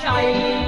shine.